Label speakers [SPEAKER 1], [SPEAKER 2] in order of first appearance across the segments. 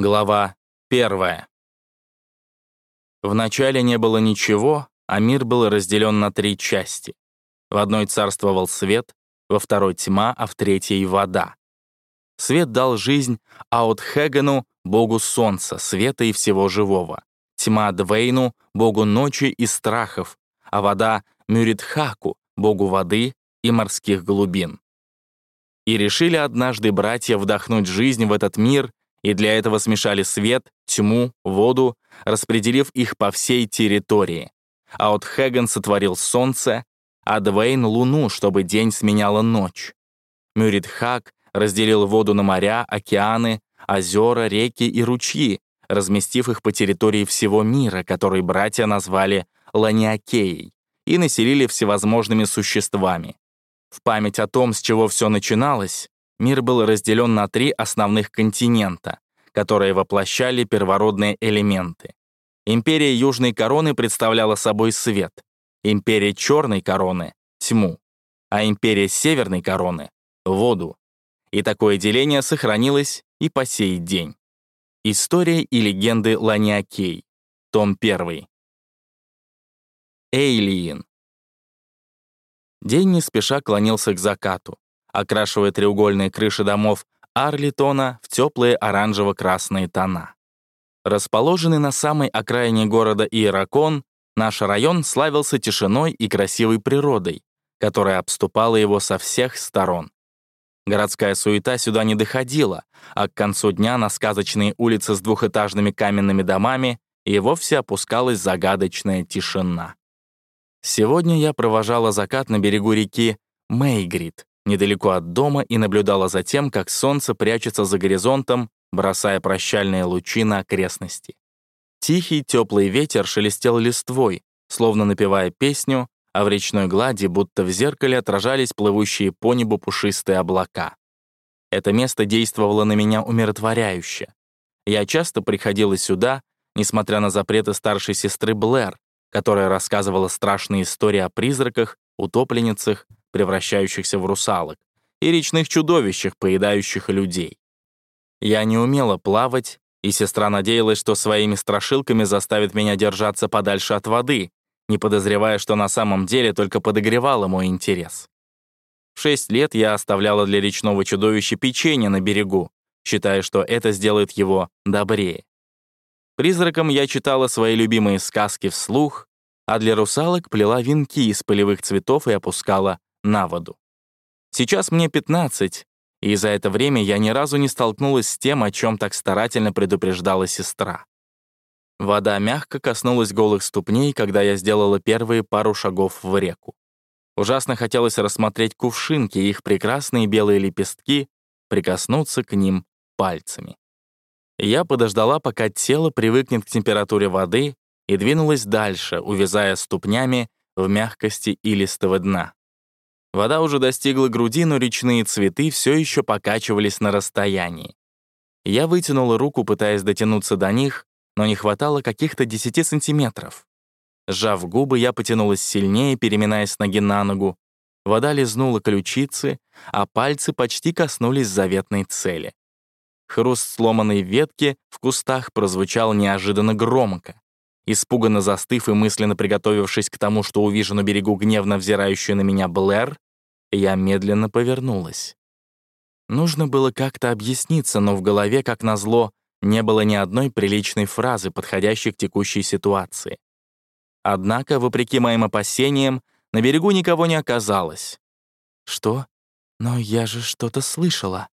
[SPEAKER 1] Глава первая. Вначале не было ничего, а мир был разделен на три части. В одной царствовал свет, во второй — тьма, а в третьей — вода. Свет дал жизнь Аутхегану, богу солнца, света и всего живого. Тьма Двейну, богу ночи и страхов, а вода — Мюритхаку, богу воды и морских глубин. И решили однажды братья вдохнуть жизнь в этот мир и для этого смешали свет, тьму, воду, распределив их по всей территории. А вот Хэган сотворил солнце, а Двейн — луну, чтобы день сменяла ночь. Мюрит Хак разделил воду на моря, океаны, озера, реки и ручьи, разместив их по территории всего мира, который братья назвали Ланиакеей, и населили всевозможными существами. В память о том, с чего все начиналось, мир был разделен на три основных континента, которые воплощали первородные элементы. Империя Южной Короны представляла собой свет, империя Черной Короны — тьму, а империя Северной Короны — воду. И такое деление сохранилось и по сей день. История и легенды Ланиакей. Том 1. Эйлиин. День не спеша клонился к закату окрашивая треугольные крыши домов Арлитона в теплые оранжево-красные тона. Расположенный на самой окраине города Иеракон, наш район славился тишиной и красивой природой, которая обступала его со всех сторон. Городская суета сюда не доходила, а к концу дня на сказочные улицы с двухэтажными каменными домами и вовсе опускалась загадочная тишина. Сегодня я провожала закат на берегу реки Мейгрид, недалеко от дома и наблюдала за тем, как солнце прячется за горизонтом, бросая прощальные лучи на окрестности. Тихий, теплый ветер шелестел листвой, словно напевая песню, а в речной глади, будто в зеркале, отражались плывущие по небу пушистые облака. Это место действовало на меня умиротворяюще. Я часто приходила сюда, несмотря на запреты старшей сестры Блэр, которая рассказывала страшные истории о призраках, утопленницах превращающихся в русалок, и речных чудовищах, поедающих людей. Я не умела плавать, и сестра надеялась, что своими страшилками заставит меня держаться подальше от воды, не подозревая, что на самом деле только подогревала мой интерес. В шесть лет я оставляла для речного чудовища печенье на берегу, считая, что это сделает его добрее. Призракам я читала свои любимые сказки вслух, а для русалок плела венки из полевых цветов и опускала на воду. Сейчас мне 15, и за это время я ни разу не столкнулась с тем, о чем так старательно предупреждала сестра. Вода мягко коснулась голых ступней, когда я сделала первые пару шагов в реку. Ужасно хотелось рассмотреть кувшинки и их прекрасные белые лепестки, прикоснуться к ним пальцами. Я подождала, пока тело привыкнет к температуре воды, и двинулась дальше, увязая ступнями в мягкости илистого дна. Вода уже достигла груди, но речные цветы все еще покачивались на расстоянии. Я вытянула руку, пытаясь дотянуться до них, но не хватало каких-то 10 сантиметров. Сжав губы, я потянулась сильнее, переминаясь ноги на ногу. Вода лизнула ключицы, а пальцы почти коснулись заветной цели. Хруст сломанной ветки в кустах прозвучал неожиданно громко. Испуганно застыв и мысленно приготовившись к тому, что увижу на берегу гневно взирающую на меня Блэр, я медленно повернулась. Нужно было как-то объясниться, но в голове, как назло, не было ни одной приличной фразы, подходящей к текущей ситуации. Однако, вопреки моим опасениям, на берегу никого не оказалось. «Что? Но я же что-то слышала».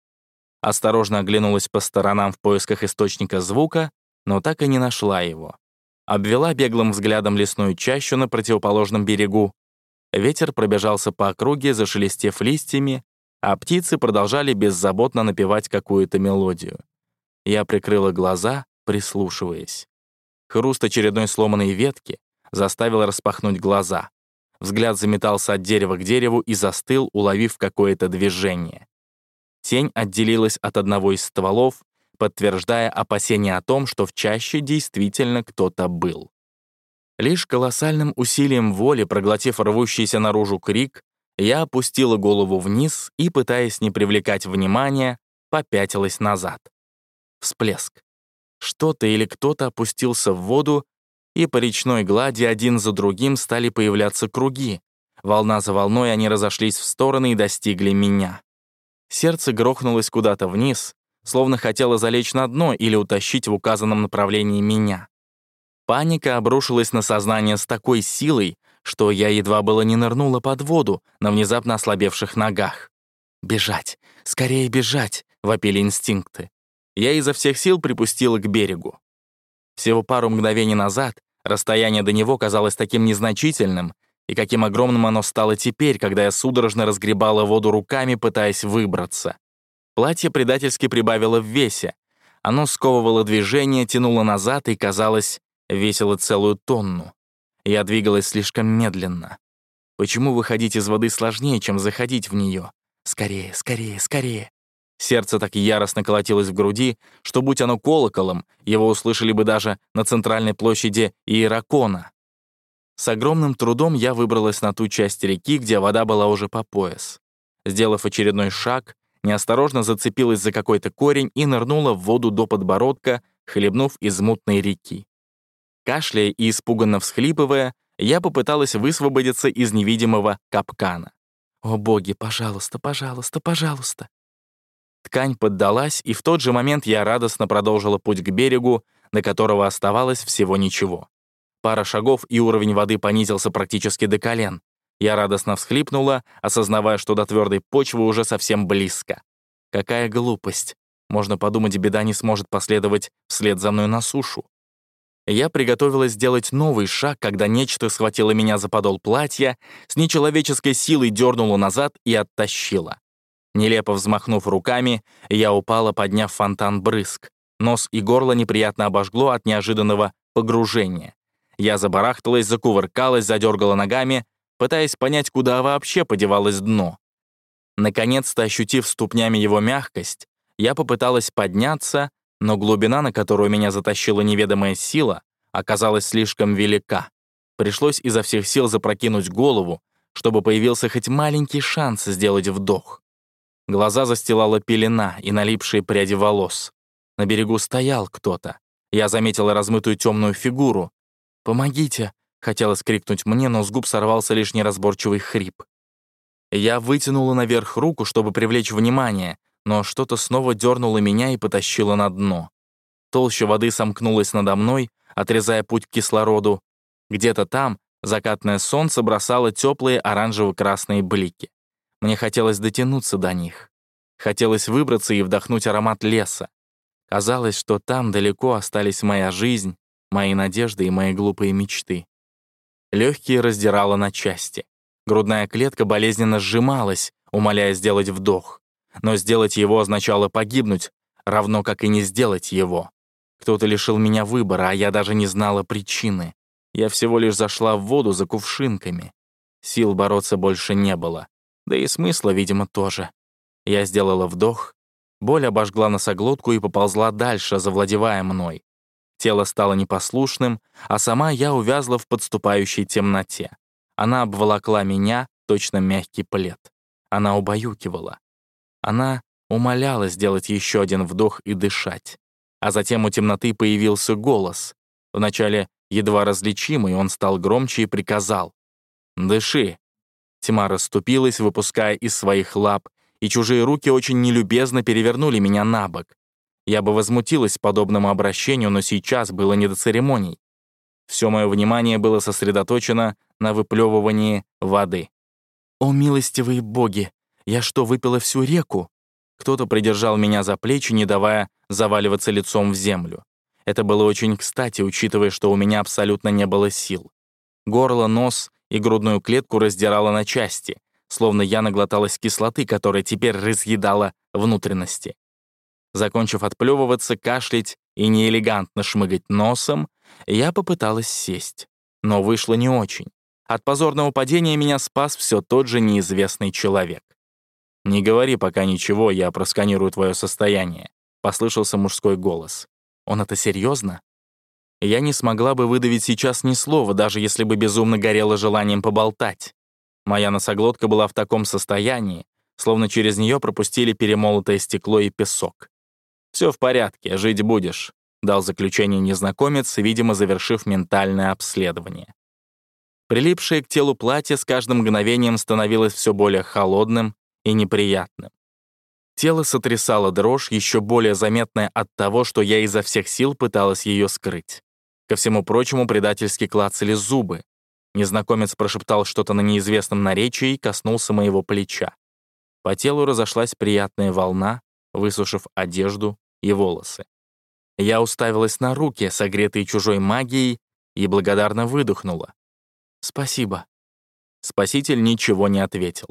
[SPEAKER 1] Осторожно оглянулась по сторонам в поисках источника звука, но так и не нашла его обвела беглым взглядом лесную чащу на противоположном берегу. Ветер пробежался по округе, зашелестев листьями, а птицы продолжали беззаботно напевать какую-то мелодию. Я прикрыла глаза, прислушиваясь. Хруст очередной сломанной ветки заставил распахнуть глаза. Взгляд заметался от дерева к дереву и застыл, уловив какое-то движение. Тень отделилась от одного из стволов подтверждая опасения о том, что в чаще действительно кто-то был. Лишь колоссальным усилием воли, проглотив рвущийся наружу крик, я опустила голову вниз и, пытаясь не привлекать внимания, попятилась назад. Всплеск. Что-то или кто-то опустился в воду, и по речной глади один за другим стали появляться круги. Волна за волной они разошлись в стороны и достигли меня. Сердце грохнулось куда-то вниз, словно хотело залечь на дно или утащить в указанном направлении меня. Паника обрушилась на сознание с такой силой, что я едва было не нырнула под воду на внезапно ослабевших ногах. «Бежать! Скорее бежать!» — вопили инстинкты. Я изо всех сил припустила к берегу. Всего пару мгновений назад расстояние до него казалось таким незначительным, и каким огромным оно стало теперь, когда я судорожно разгребала воду руками, пытаясь выбраться. Платье предательски прибавило в весе. Оно сковывало движение, тянуло назад и, казалось, весило целую тонну. Я двигалась слишком медленно. Почему выходить из воды сложнее, чем заходить в нее? Скорее, скорее, скорее. Сердце так яростно колотилось в груди, что, будь оно колоколом, его услышали бы даже на центральной площади Иеракона. С огромным трудом я выбралась на ту часть реки, где вода была уже по пояс. Сделав очередной шаг, неосторожно зацепилась за какой-то корень и нырнула в воду до подбородка, хлебнув из мутной реки. Кашляя и испуганно всхлипывая, я попыталась высвободиться из невидимого капкана. «О боги, пожалуйста, пожалуйста, пожалуйста!» Ткань поддалась, и в тот же момент я радостно продолжила путь к берегу, до которого оставалось всего ничего. Пара шагов, и уровень воды понизился практически до колен. Я радостно всхлипнула, осознавая, что до твердой почвы уже совсем близко. Какая глупость. Можно подумать, беда не сможет последовать вслед за мной на сушу. Я приготовилась сделать новый шаг, когда нечто схватило меня за подол платья, с нечеловеческой силой дернуло назад и оттащило. Нелепо взмахнув руками, я упала, подняв фонтан брызг. Нос и горло неприятно обожгло от неожиданного погружения. Я забарахталась, закувыркалась, задергала ногами, пытаясь понять, куда вообще подевалось дно. Наконец-то, ощутив ступнями его мягкость, я попыталась подняться, но глубина, на которую меня затащила неведомая сила, оказалась слишком велика. Пришлось изо всех сил запрокинуть голову, чтобы появился хоть маленький шанс сделать вдох. Глаза застилала пелена и налипшие пряди волос. На берегу стоял кто-то. Я заметила размытую темную фигуру. «Помогите!» — хотелось крикнуть мне, но с губ сорвался лишь неразборчивый хрип. Я вытянула наверх руку, чтобы привлечь внимание, но что-то снова дернуло меня и потащило на дно. Толща воды сомкнулась надо мной, отрезая путь к кислороду. Где-то там закатное солнце бросало теплые оранжево-красные блики. Мне хотелось дотянуться до них. Хотелось выбраться и вдохнуть аромат леса. Казалось, что там далеко остались моя жизнь, мои надежды и мои глупые мечты. Легкие раздирало на части. Грудная клетка болезненно сжималась, умоляя сделать вдох но сделать его означало погибнуть, равно как и не сделать его. Кто-то лишил меня выбора, а я даже не знала причины. Я всего лишь зашла в воду за кувшинками. Сил бороться больше не было. Да и смысла, видимо, тоже. Я сделала вдох, боль обожгла носоглотку и поползла дальше, завладевая мной. Тело стало непослушным, а сама я увязла в подступающей темноте. Она обволокла меня, точно мягкий плед. Она убаюкивала. Она умоляла сделать еще один вдох и дышать. А затем у темноты появился голос. Вначале едва различимый, он стал громче и приказал. «Дыши». Тьма расступилась, выпуская из своих лап, и чужие руки очень нелюбезно перевернули меня на бок. Я бы возмутилась подобному обращению, но сейчас было не до церемоний. Все мое внимание было сосредоточено на выплевывании воды. «О, милостивые боги! Я что, выпила всю реку? Кто-то придержал меня за плечи, не давая заваливаться лицом в землю. Это было очень кстати, учитывая, что у меня абсолютно не было сил. Горло, нос и грудную клетку раздирало на части, словно я наглоталась кислоты, которая теперь разъедала внутренности. Закончив отплевываться, кашлять и неэлегантно шмыгать носом, я попыталась сесть. Но вышло не очень. От позорного падения меня спас все тот же неизвестный человек. «Не говори пока ничего, я просканирую твое состояние», — послышался мужской голос. «Он это серьезно? Я не смогла бы выдавить сейчас ни слова, даже если бы безумно горела желанием поболтать. Моя носоглотка была в таком состоянии, словно через нее пропустили перемолотое стекло и песок. Все в порядке, жить будешь. — дал заключение незнакомец, видимо, завершив ментальное обследование. Прилипшее к телу платье с каждым мгновением становилось все более холодным и неприятным. Тело сотрясало дрожь, еще более заметная от того, что я изо всех сил пыталась ее скрыть. Ко всему прочему, предательски клацали зубы. Незнакомец прошептал что-то на неизвестном наречии и коснулся моего плеча. По телу разошлась приятная волна, высушив одежду и волосы. Я уставилась на руки, согретые чужой магией, и благодарно выдохнула. «Спасибо». Спаситель ничего не ответил.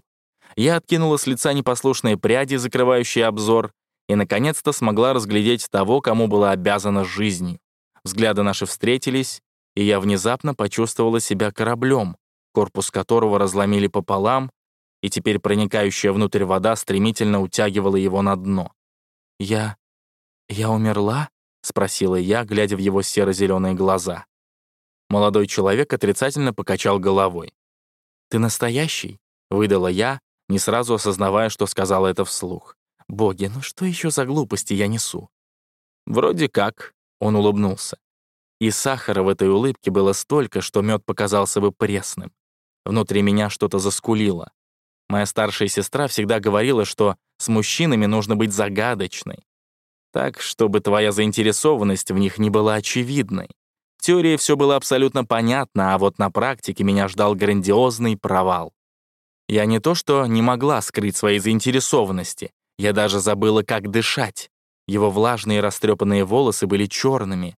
[SPEAKER 1] Я откинула с лица непослушные пряди, закрывающие обзор, и, наконец-то, смогла разглядеть того, кому была обязана жизнью. Взгляды наши встретились, и я внезапно почувствовала себя кораблем, корпус которого разломили пополам, и теперь проникающая внутрь вода стремительно утягивала его на дно. «Я... я умерла?» — спросила я, глядя в его серо-зеленые глаза. Молодой человек отрицательно покачал головой. «Ты настоящий?» — выдала я, не сразу осознавая, что сказала это вслух. «Боги, ну что еще за глупости я несу?» «Вроде как», — он улыбнулся. И сахара в этой улыбке было столько, что мед показался бы пресным. Внутри меня что-то заскулило. Моя старшая сестра всегда говорила, что с мужчинами нужно быть загадочной. Так, чтобы твоя заинтересованность в них не была очевидной. В теории все было абсолютно понятно, а вот на практике меня ждал грандиозный провал. Я не то что не могла скрыть своей заинтересованности, я даже забыла, как дышать. Его влажные растрепанные волосы были черными,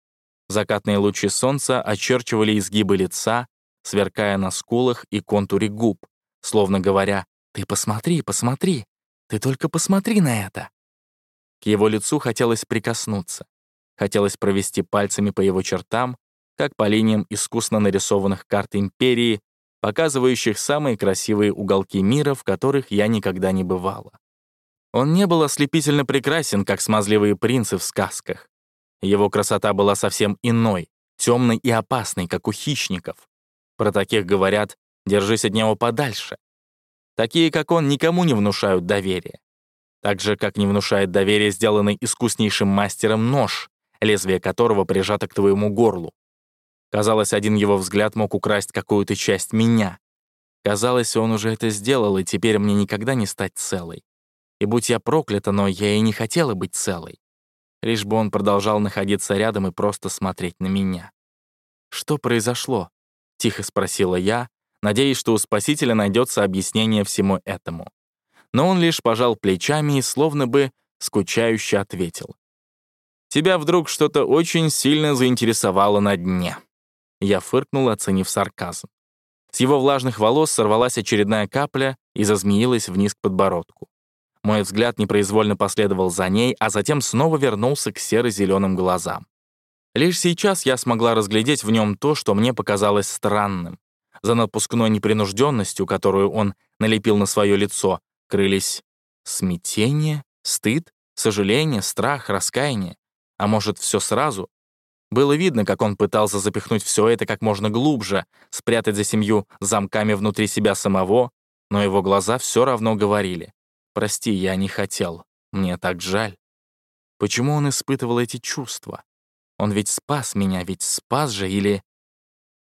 [SPEAKER 1] Закатные лучи солнца очерчивали изгибы лица, сверкая на скулах и контуре губ, словно говоря «Ты посмотри, посмотри, ты только посмотри на это». К его лицу хотелось прикоснуться, хотелось провести пальцами по его чертам, как по линиям искусно нарисованных карт империи, показывающих самые красивые уголки мира, в которых я никогда не бывала. Он не был ослепительно прекрасен, как смазливые принцы в сказках. Его красота была совсем иной, темной и опасной, как у хищников. Про таких говорят «держись от него подальше». Такие, как он, никому не внушают доверия. Так же, как не внушает доверие сделанный искуснейшим мастером нож, лезвие которого прижато к твоему горлу. Казалось, один его взгляд мог украсть какую-то часть меня. Казалось, он уже это сделал, и теперь мне никогда не стать целой. И будь я проклята, но я и не хотела быть целой лишь бы он продолжал находиться рядом и просто смотреть на меня. «Что произошло?» — тихо спросила я, надеясь, что у Спасителя найдется объяснение всему этому. Но он лишь пожал плечами и словно бы скучающе ответил. «Тебя вдруг что-то очень сильно заинтересовало на дне». Я фыркнул, оценив сарказм. С его влажных волос сорвалась очередная капля и зазмеилась вниз к подбородку. Мой взгляд непроизвольно последовал за ней, а затем снова вернулся к серо-зеленым глазам. Лишь сейчас я смогла разглядеть в нем то, что мне показалось странным. За напускной непринужденностью, которую он налепил на свое лицо, крылись смятение, стыд, сожаление, страх, раскаяние. А может, все сразу? Было видно, как он пытался запихнуть все это как можно глубже, спрятать за семью замками внутри себя самого, но его глаза все равно говорили. Прости, я не хотел. Мне так жаль. Почему он испытывал эти чувства? Он ведь спас меня, ведь спас же или...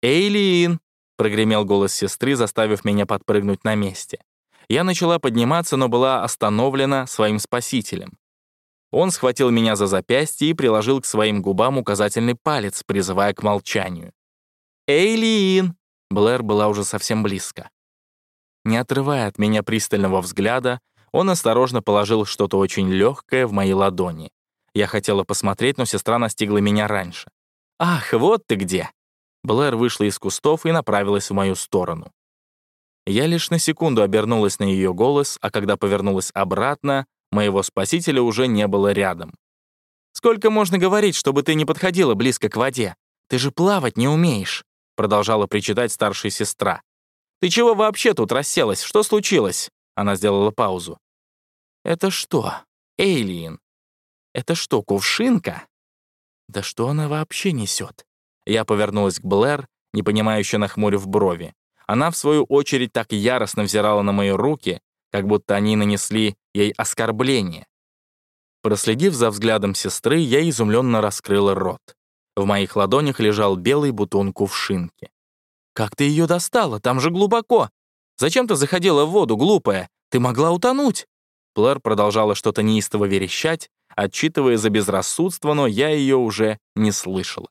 [SPEAKER 1] «Эйлин!» — прогремел голос сестры, заставив меня подпрыгнуть на месте. Я начала подниматься, но была остановлена своим спасителем. Он схватил меня за запястье и приложил к своим губам указательный палец, призывая к молчанию. «Эйлин!» Блэр была уже совсем близко. Не отрывая от меня пристального взгляда, он осторожно положил что-то очень легкое в мои ладони. Я хотела посмотреть, но сестра настигла меня раньше. «Ах, вот ты где!» Блэр вышла из кустов и направилась в мою сторону. Я лишь на секунду обернулась на ее голос, а когда повернулась обратно, моего спасителя уже не было рядом. «Сколько можно говорить, чтобы ты не подходила близко к воде? Ты же плавать не умеешь», — продолжала причитать старшая сестра. «Ты чего вообще тут расселась? Что случилось?» Она сделала паузу. «Это что, Эйлиен? Это что, кувшинка?» «Да что она вообще несет?» Я повернулась к Блэр, непонимающе нахмурив брови. Она, в свою очередь, так яростно взирала на мои руки, как будто они нанесли ей оскорбление. Проследив за взглядом сестры, я изумленно раскрыла рот. В моих ладонях лежал белый бутон кувшинки. «Как ты ее достала? Там же глубоко! Зачем ты заходила в воду, глупая? Ты могла утонуть!» Плэр продолжала что-то неистово верещать, отчитывая за безрассудство, но я ее уже не слышала.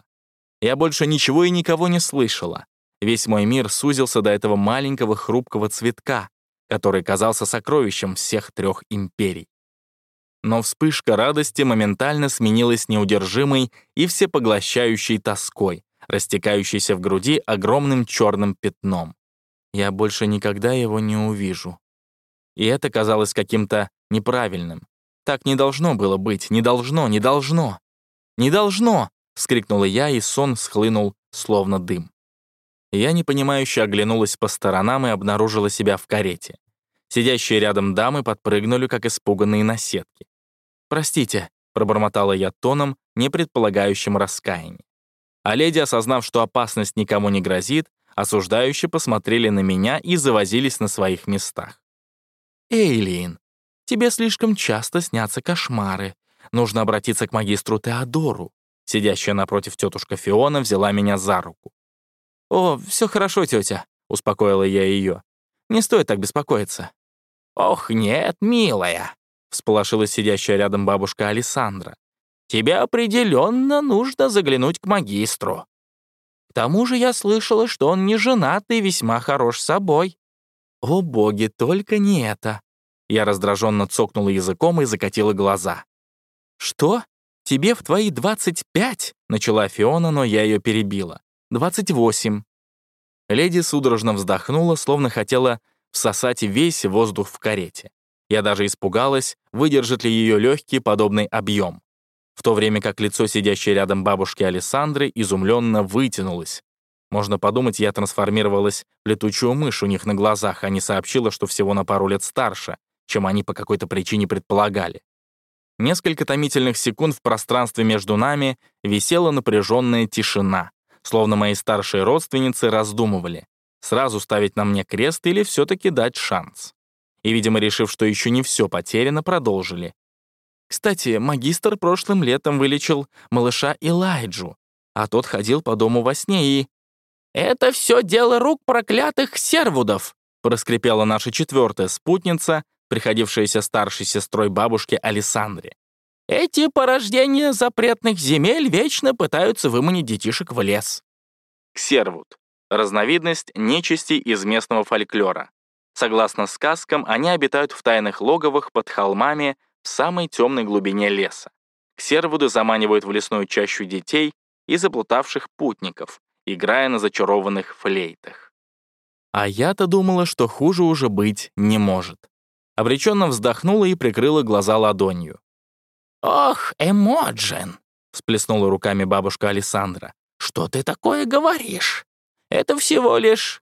[SPEAKER 1] Я больше ничего и никого не слышала. Весь мой мир сузился до этого маленького хрупкого цветка, который казался сокровищем всех трех империй. Но вспышка радости моментально сменилась неудержимой и всепоглощающей тоской, растекающейся в груди огромным черным пятном. Я больше никогда его не увижу. И это казалось каким-то неправильным. Так не должно было быть, не должно, не должно. «Не должно!» — вскрикнула я, и сон схлынул, словно дым. Я непонимающе оглянулась по сторонам и обнаружила себя в карете. Сидящие рядом дамы подпрыгнули, как испуганные наседки. «Простите», — пробормотала я тоном, не предполагающим раскаяния. А леди, осознав, что опасность никому не грозит, осуждающе посмотрели на меня и завозились на своих местах. «Эйлин, тебе слишком часто снятся кошмары. Нужно обратиться к магистру Теодору». Сидящая напротив тетушка Фиона взяла меня за руку. «О, все хорошо, тетя», — успокоила я ее. «Не стоит так беспокоиться». «Ох, нет, милая», — всполошилась сидящая рядом бабушка Александра. «Тебе определенно нужно заглянуть к магистру. К тому же я слышала, что он не женат и весьма хорош собой». «О боги, только не это!» Я раздраженно цокнула языком и закатила глаза. «Что? Тебе в твои 25?» — начала Фиона, но я ее перебила. Двадцать восемь». Леди судорожно вздохнула, словно хотела всосать весь воздух в карете. Я даже испугалась, выдержит ли ее легкий подобный объем. В то время как лицо сидящей рядом бабушки Александры изумленно вытянулось. Можно подумать, я трансформировалась в летучую мышь у них на глазах, а не сообщила, что всего на пару лет старше, чем они по какой-то причине предполагали. Несколько томительных секунд в пространстве между нами висела напряженная тишина словно мои старшие родственницы раздумывали, сразу ставить на мне крест или все-таки дать шанс. И, видимо, решив, что еще не все потеряно, продолжили. Кстати, магистр прошлым летом вылечил малыша Элайджу, а тот ходил по дому во сне и... «Это все дело рук проклятых сервудов», проскрипела наша четвертая спутница, приходившаяся старшей сестрой бабушки Александре. Эти порождения запретных земель вечно пытаются выманить детишек в лес. Ксервуд — разновидность нечисти из местного фольклора. Согласно сказкам, они обитают в тайных логовах под холмами в самой темной глубине леса. Ксервуды заманивают в лесную чащу детей и заплутавших путников, играя на зачарованных флейтах. А я-то думала, что хуже уже быть не может. Обреченно вздохнула и прикрыла глаза ладонью. «Ох, Эмоджин!» — всплеснула руками бабушка Александра. «Что ты такое говоришь? Это всего лишь...»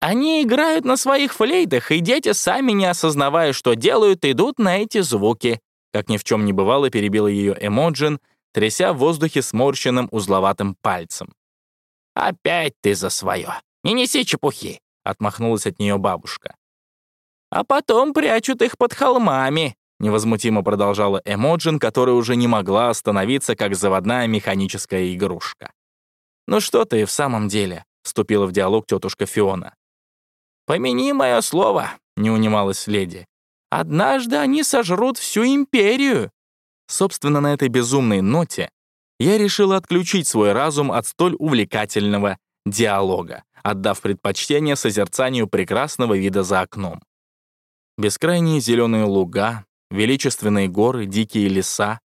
[SPEAKER 1] Они играют на своих флейтах, и дети, сами не осознавая, что делают, идут на эти звуки. Как ни в чем не бывало, перебила ее Эмоджин, тряся в воздухе сморщенным узловатым пальцем. «Опять ты за свое! Не неси чепухи!» — отмахнулась от нее бабушка. «А потом прячут их под холмами, Невозмутимо продолжала Эмоджин, которая уже не могла остановиться, как заводная механическая игрушка. «Ну что ты в самом деле?» — вступила в диалог тетушка Фиона. «Помяни мое слово», — не унималась леди. «Однажды они сожрут всю империю». Собственно, на этой безумной ноте я решила отключить свой разум от столь увлекательного диалога, отдав предпочтение созерцанию прекрасного вида за окном. Бескрайние зеленые луга, величественные горы, дикие леса.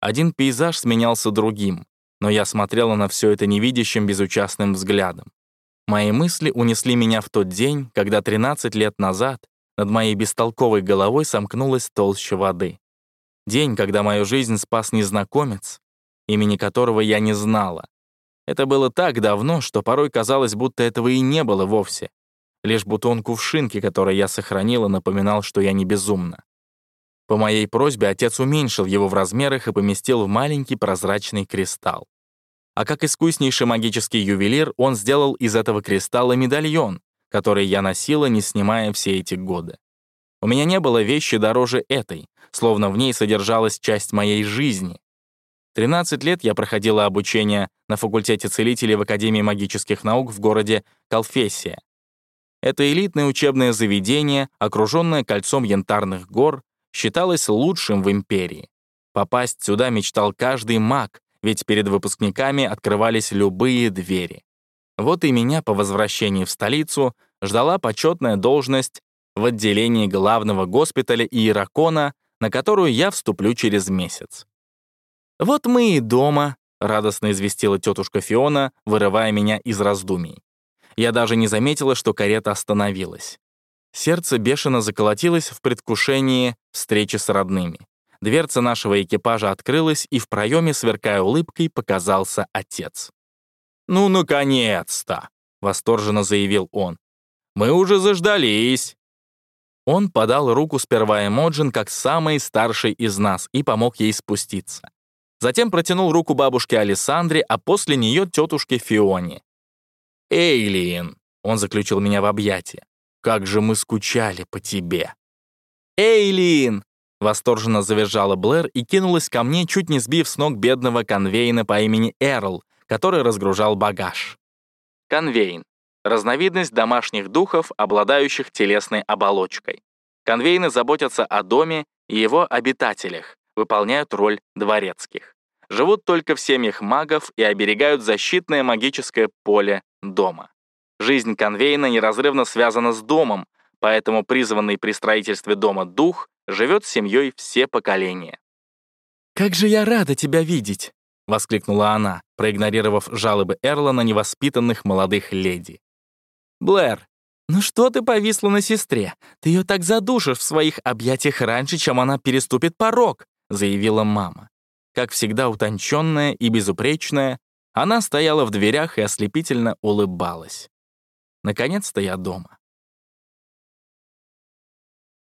[SPEAKER 1] Один пейзаж сменялся другим, но я смотрела на все это невидящим, безучастным взглядом. Мои мысли унесли меня в тот день, когда 13 лет назад над моей бестолковой головой сомкнулась толща воды. День, когда мою жизнь спас незнакомец, имени которого я не знала. Это было так давно, что порой казалось, будто этого и не было вовсе. Лишь бутон кувшинки, который я сохранила, напоминал, что я не безумна. По моей просьбе отец уменьшил его в размерах и поместил в маленький прозрачный кристалл. А как искуснейший магический ювелир, он сделал из этого кристалла медальон, который я носила, не снимая все эти годы. У меня не было вещи дороже этой, словно в ней содержалась часть моей жизни. 13 лет я проходила обучение на факультете целителей в Академии магических наук в городе Калфессия. Это элитное учебное заведение, окруженное кольцом янтарных гор, считалось лучшим в империи. Попасть сюда мечтал каждый маг, ведь перед выпускниками открывались любые двери. Вот и меня по возвращении в столицу ждала почетная должность в отделении главного госпиталя Иеракона, на которую я вступлю через месяц. «Вот мы и дома», — радостно известила тетушка Фиона, вырывая меня из раздумий. Я даже не заметила, что карета остановилась. Сердце бешено заколотилось в предвкушении встречи с родными. Дверца нашего экипажа открылась, и в проеме, сверкая улыбкой, показался отец. «Ну, наконец-то!» — восторженно заявил он. «Мы уже заждались!» Он подал руку сперва Эмоджин как самый старший из нас и помог ей спуститься. Затем протянул руку бабушке Александре, а после нее тетушке Фионе. «Эйлиен!» — он заключил меня в объятия. «Как же мы скучали по тебе!» «Эйлиен!» — восторженно завизжала Блэр и кинулась ко мне, чуть не сбив с ног бедного конвейна по имени Эрл, который разгружал багаж. Конвейн — разновидность домашних духов, обладающих телесной оболочкой. Конвейны заботятся о доме и его обитателях, выполняют роль дворецких. Живут только в семьях магов и оберегают защитное магическое поле дома. Жизнь конвейна неразрывно связана с домом, поэтому призванный при строительстве дома дух живет с семьей все поколения. «Как же я рада тебя видеть!» — воскликнула она, проигнорировав жалобы Эрла на невоспитанных молодых леди. «Блэр, ну что ты повисла на сестре? Ты ее так задушишь в своих объятиях раньше, чем она переступит порог!» заявила мама. Как всегда утонченная и безупречная, она стояла в дверях и ослепительно улыбалась. Наконец-то я дома.